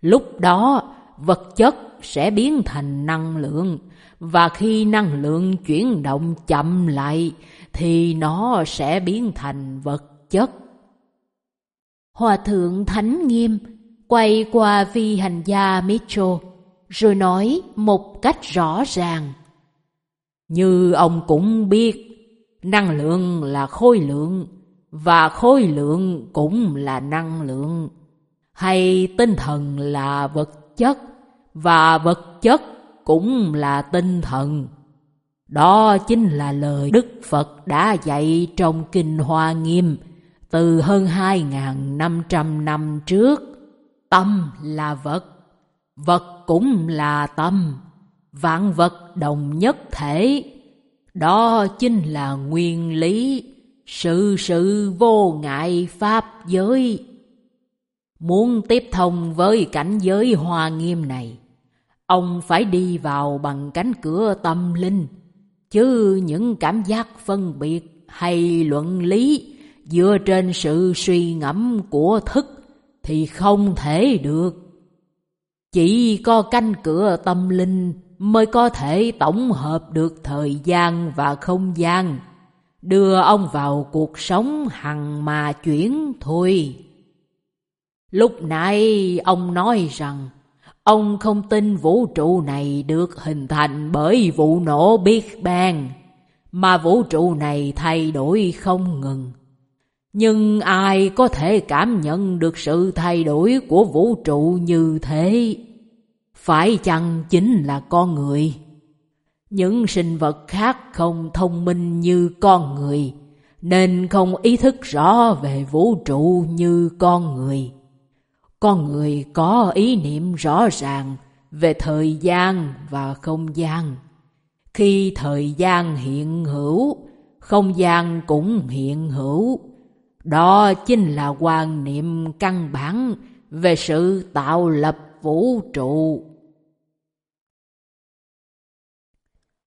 S2: Lúc đó, vật chất sẽ biến thành năng lượng, và khi năng lượng chuyển động chậm lại, thì nó sẽ biến thành vật chất.
S1: Hòa thượng Thánh Nghiêm quay qua vi hành gia Mitchell, rồi nói một cách rõ ràng.
S2: Như ông cũng biết, Năng lượng là khối lượng và khối lượng cũng là năng lượng. Hay tinh thần là vật chất và vật chất cũng là tinh thần. Đó chính là lời Đức Phật đã dạy trong Kinh Hoa Nghiêm, từ hơn 2.500 năm trước. Tâm là vật, vật cũng là tâm, vạn vật đồng nhất thể. Đó chính là nguyên lý, sự sự vô ngại pháp giới. Muốn tiếp thông với cảnh giới hoa nghiêm này, ông phải đi vào bằng cánh cửa tâm linh, chứ những cảm giác phân biệt hay luận lý dựa trên sự suy ngẫm của thức thì không thể được. Chỉ có canh cửa tâm linh mới có thể tổng hợp được thời gian và không gian, đưa ông vào cuộc sống hằng mà chuyển thôi. Lúc nãy ông nói rằng ông không tin vũ trụ này được hình thành bởi vụ nổ Big Bang, mà vũ trụ này thay đổi không ngừng. Nhưng ai có thể cảm nhận được sự thay đổi của vũ trụ như thế? Phải chăng chính là con người? Những sinh vật khác không thông minh như con người, nên không ý thức rõ về vũ trụ như con người. Con người có ý niệm rõ ràng về thời gian và không gian. Khi thời gian hiện hữu, không gian cũng hiện hữu. Đó chính là quan niệm căn bản về sự tạo lập vũ trụ.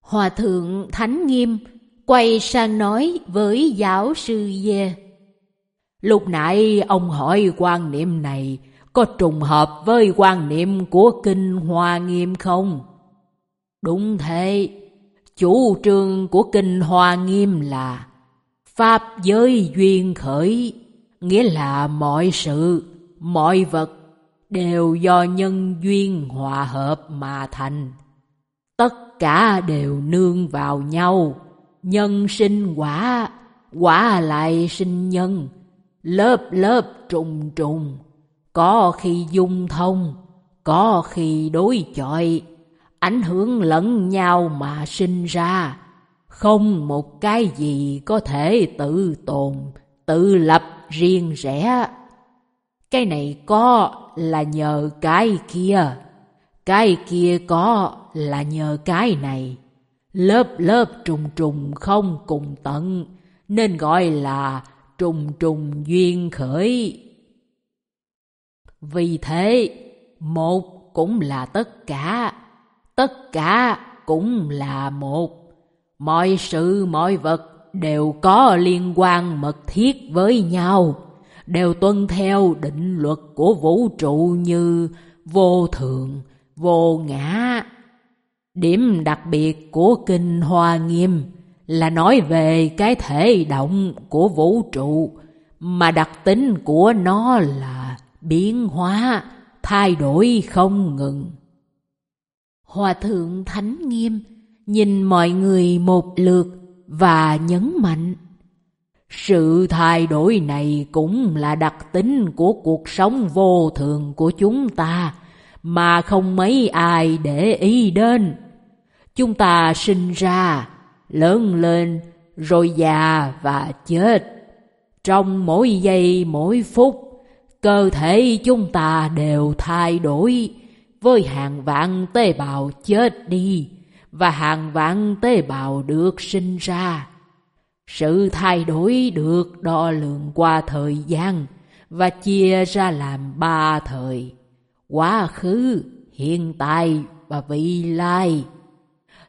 S1: Hòa thượng Thánh Nghiêm quay sang nói với giáo sư Dê.
S2: Lúc nãy ông hỏi quan niệm này có trùng hợp với quan niệm của Kinh Hoa Nghiêm không? Đúng thế, chủ trương của Kinh Hoa Nghiêm là Pháp giới duyên khởi, nghĩa là mọi sự, mọi vật đều do nhân duyên hòa hợp mà thành. Tất cả đều nương vào nhau, nhân sinh quả, quả lại sinh nhân, lớp lớp trùng trùng, có khi dung thông, có khi đối chọi, ảnh hưởng lẫn nhau mà sinh ra. Không một cái gì có thể tự tồn, tự lập riêng rẽ. Cái này có là nhờ cái kia, cái kia có là nhờ cái này. Lớp lớp trùng trùng không cùng tận, nên gọi là trùng trùng duyên khởi. Vì thế, một cũng là tất cả, tất cả cũng là một. Mọi sự mọi vật đều có liên quan mật thiết với nhau, đều tuân theo định luật của vũ trụ như vô thường, vô ngã. Điểm đặc biệt của Kinh Hoa Nghiêm là nói về cái thể động của vũ trụ, mà đặc tính của nó là biến hóa, thay đổi không ngừng.
S1: Hòa thượng Thánh Nghiêm nhìn mọi người một lượt và nhấn mạnh.
S2: Sự thay đổi này cũng là đặc tính của cuộc sống vô thường của chúng ta, mà không mấy ai để ý đến. Chúng ta sinh ra, lớn lên, rồi già và chết. Trong mỗi giây mỗi phút, cơ thể chúng ta đều thay đổi với hàng vạn tế bào chết đi và hàng vạn tế bào được sinh ra. Sự thay đổi được đo lường qua thời gian và chia ra làm ba thời, quá khứ, hiện tại và vị lai.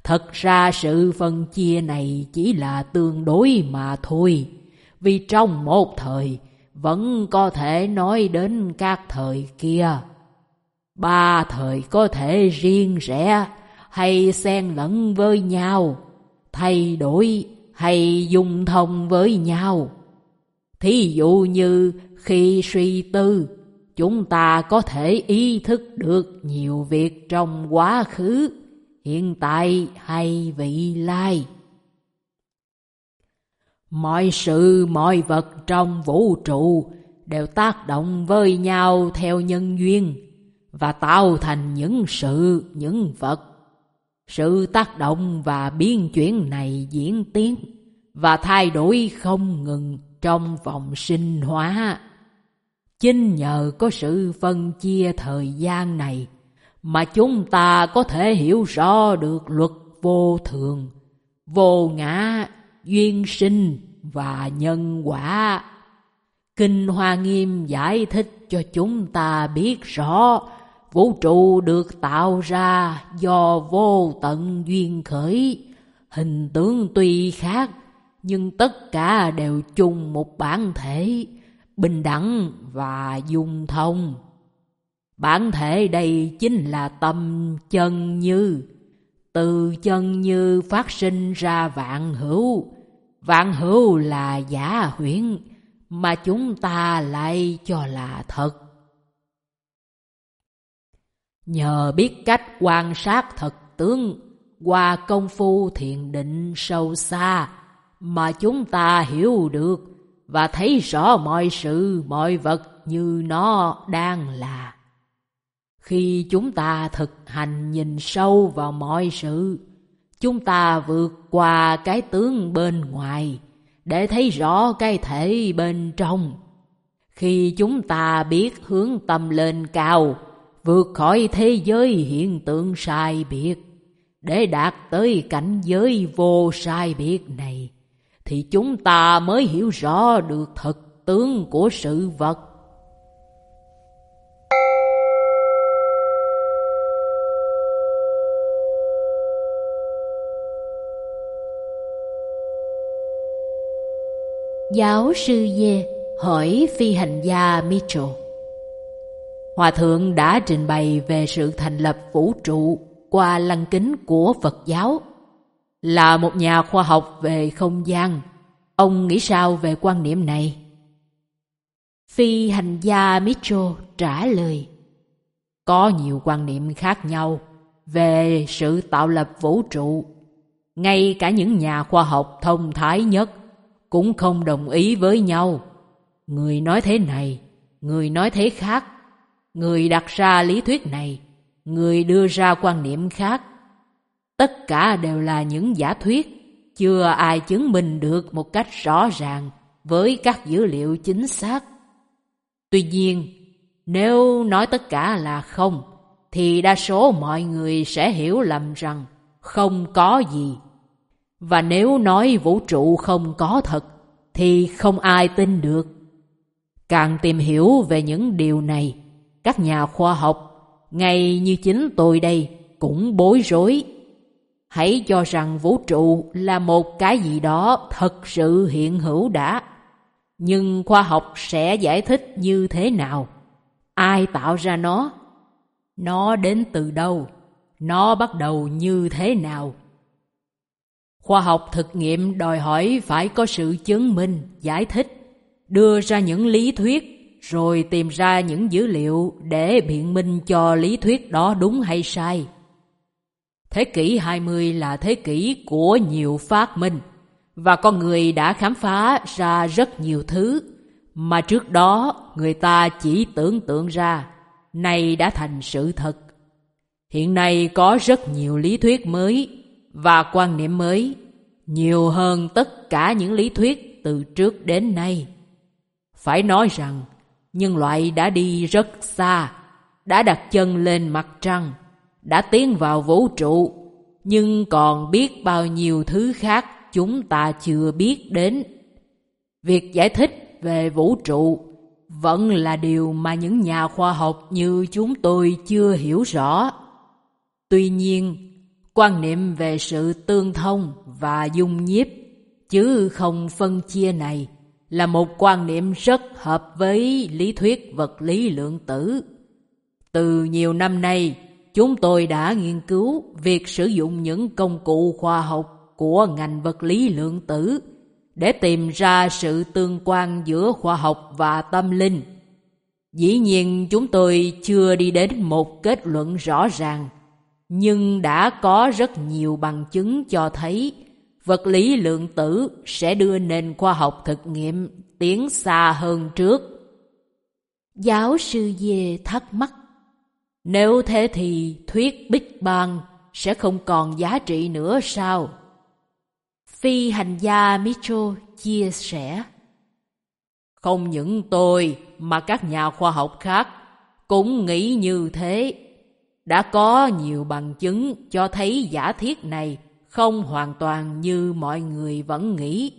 S2: Thật ra sự phân chia này chỉ là tương đối mà thôi, vì trong một thời vẫn có thể nói đến các thời kia. Ba thời có thể riêng rẽ hay xen lẫn với nhau, thay đổi hay dung thông với nhau. Thí dụ như khi suy tư, chúng ta có thể ý thức được nhiều việc trong quá khứ, hiện tại hay vị lai. Mọi sự, mọi vật trong vũ trụ đều tác động với nhau theo nhân duyên và tạo thành những sự, những vật sự tác động và biến chuyển này diễn tiến và thay đổi không ngừng trong vòng sinh hóa. Chính nhờ có sự phân chia thời gian này mà chúng ta có thể hiểu rõ được luật vô thường, vô ngã, duyên sinh và nhân quả. Kinh Hoa Nghiêm giải thích cho chúng ta biết rõ vũ trụ được tạo ra do vô tận duyên khởi, hình tướng tuy khác nhưng tất cả đều chung một bản thể, bình đẳng và dung thông. Bản thể đây chính là tâm chân như, từ chân như phát sinh ra vạn hữu, vạn hữu là giả huyễn, mà chúng ta lại cho là thật. Nhờ biết cách quan sát thật tướng, qua công phu thiền định sâu xa, mà chúng ta hiểu được và thấy rõ mọi sự, mọi vật như nó đang là. Khi chúng ta thực hành nhìn sâu vào mọi sự, chúng ta vượt qua cái tướng bên ngoài để thấy rõ cái thể bên trong. Khi chúng ta biết hướng tâm lên cao, vượt khỏi thế giới hiện tượng sai biệt, để đạt tới cảnh giới vô sai biệt này, thì chúng ta mới hiểu rõ được thực tướng của sự vật.
S1: Giáo sư Dê hỏi phi hành gia Mitchell.
S2: Hòa thượng đã trình bày về sự thành lập vũ trụ qua lăng kính của Phật giáo. Là một nhà khoa học về không gian, ông nghĩ sao về quan niệm này?
S1: Phi hành gia Mitchell trả lời.
S2: Có nhiều quan niệm khác nhau về sự tạo lập vũ trụ. Ngay cả những nhà khoa học thông thái nhất cũng không đồng ý với nhau. Người nói thế này, người nói thế khác. Người đặt ra lý thuyết này, người đưa ra quan niệm khác. Tất cả đều là những giả thuyết, chưa ai chứng minh được một cách rõ ràng với các dữ liệu chính xác. Tuy nhiên, nếu nói tất cả là không, thì đa số mọi người sẽ hiểu lầm rằng không có gì và nếu nói vũ trụ không có thật, thì không ai tin được. Càng tìm hiểu về những điều này, các nhà khoa học, ngay như chính tôi đây, cũng bối rối. Hãy cho rằng vũ trụ là một cái gì đó thật sự hiện hữu đã. Nhưng khoa học sẽ giải thích như thế nào? Ai tạo ra nó? Nó đến từ đâu? Nó bắt đầu như thế nào? Khoa học thực nghiệm đòi hỏi phải có sự chứng minh, giải thích, đưa ra những lý thuyết, rồi tìm ra những dữ liệu để biện minh cho lý thuyết đó đúng hay sai. Thế kỷ 20 là thế kỷ của nhiều phát minh, và con người đã khám phá ra rất nhiều thứ mà trước đó người ta chỉ tưởng tượng ra, nay đã thành sự thật. Hiện nay có rất nhiều lý thuyết mới và quan niệm mới, nhiều hơn tất cả những lý thuyết từ trước đến nay. Phải nói rằng, nhân loại đã đi rất xa, đã đặt chân lên mặt trăng, đã tiến vào vũ trụ, nhưng còn biết bao nhiêu thứ khác chúng ta chưa biết đến. Việc giải thích về vũ trụ vẫn là điều mà những nhà khoa học như chúng tôi chưa hiểu rõ. Tuy nhiên, quan niệm về sự tương thông và dung nhiếp, chứ không phân chia này, là một quan niệm rất hợp với lý thuyết vật lý lượng tử. Từ nhiều năm nay, chúng tôi đã nghiên cứu việc sử dụng những công cụ khoa học của ngành vật lý lượng tử để tìm ra sự tương quan giữa khoa học và tâm linh. Dĩ nhiên chúng tôi chưa đi đến một kết luận rõ ràng nhưng đã có rất nhiều bằng chứng cho thấy vật lý lượng tử sẽ đưa nền khoa học thực nghiệm tiến xa hơn trước.
S1: Giáo sư Dê thắc mắc.
S2: Nếu thế thì thuyết Big Bang sẽ không còn giá trị nữa sao?
S1: Phi hành gia Mitchell chia sẻ.
S2: Không những tôi mà các nhà khoa học khác cũng nghĩ như thế. Đã có nhiều bằng chứng cho thấy giả thiết này không hoàn toàn như mọi người vẫn nghĩ.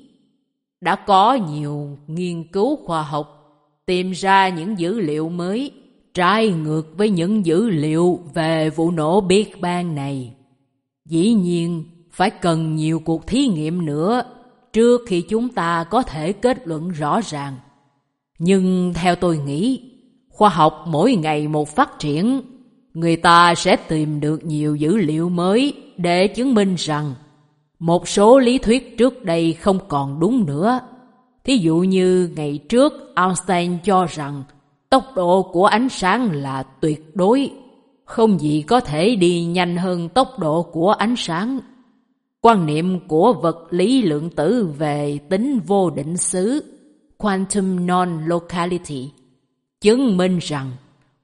S2: Đã có nhiều nghiên cứu khoa học tìm ra những dữ liệu mới trái ngược với những dữ liệu về vụ nổ Big Bang này. Dĩ nhiên, phải cần nhiều cuộc thí nghiệm nữa trước khi chúng ta có thể kết luận rõ ràng. Nhưng theo tôi nghĩ, khoa học mỗi ngày một phát triển, người ta sẽ tìm được nhiều dữ liệu mới để chứng minh rằng một số lý thuyết trước đây không còn đúng nữa. Thí dụ như ngày trước Einstein cho rằng tốc độ của ánh sáng là tuyệt đối, không gì có thể đi nhanh hơn tốc độ của ánh sáng. Quan niệm của vật lý lượng tử về tính vô định xứ Quantum Non-Locality chứng minh rằng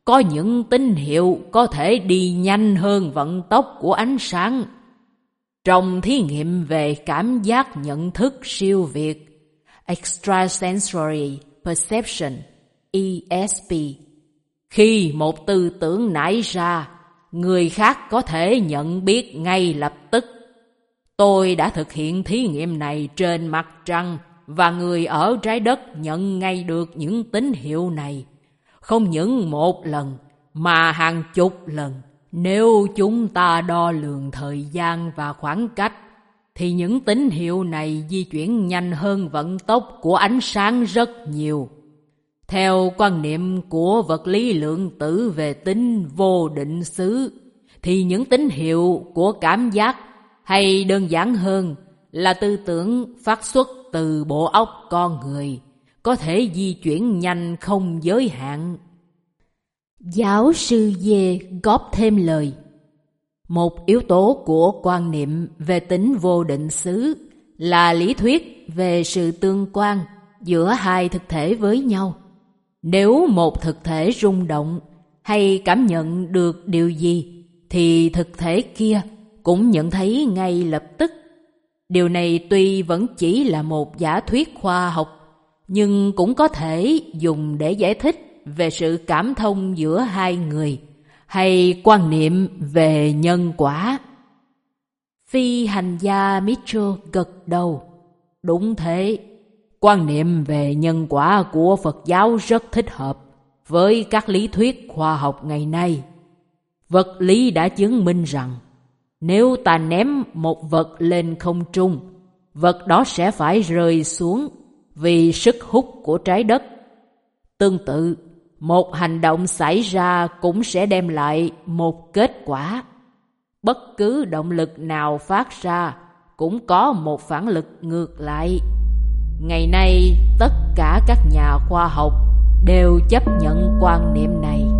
S2: có những tín hiệu có thể đi nhanh hơn vận tốc của ánh sáng. Trong thí nghiệm về cảm giác nhận thức siêu việt Extrasensory Perception ESP Khi một tư tưởng nảy ra, người khác có thể nhận biết ngay lập tức. Tôi đã thực hiện thí nghiệm này trên mặt trăng và người ở trái đất nhận ngay được những tín hiệu này. Không những một lần mà hàng chục lần nếu chúng ta đo lường thời gian và khoảng cách thì những tín hiệu này di chuyển nhanh hơn vận tốc của ánh sáng rất nhiều. Theo quan niệm của vật lý lượng tử về tính vô định xứ, thì những tín hiệu của cảm giác hay đơn giản hơn là tư tưởng phát xuất từ bộ óc con người, có thể di chuyển nhanh không giới hạn.
S1: Giáo sư Dê góp thêm lời.
S2: Một yếu tố của quan niệm về tính vô định xứ là lý thuyết về sự tương quan giữa hai thực thể với nhau. Nếu một thực thể rung động hay cảm nhận được điều gì, thì thực thể kia cũng nhận thấy ngay lập tức. Điều này tuy vẫn chỉ là một giả thuyết khoa học, nhưng cũng có thể dùng để giải thích về sự cảm thông giữa hai người hay quan niệm về nhân quả. Phi hành gia Mitchell gật đầu. Đúng thế, quan niệm về nhân quả của Phật giáo rất thích hợp với các lý thuyết khoa học ngày nay. Vật lý đã chứng minh rằng nếu ta ném một vật lên không trung, vật đó sẽ phải rơi xuống vì sức hút của trái đất. Tương tự, một hành động xảy ra cũng sẽ đem lại một kết quả. Bất cứ động lực nào phát ra cũng có một phản lực ngược lại. Ngày nay, tất cả các nhà khoa học đều chấp nhận quan niệm này.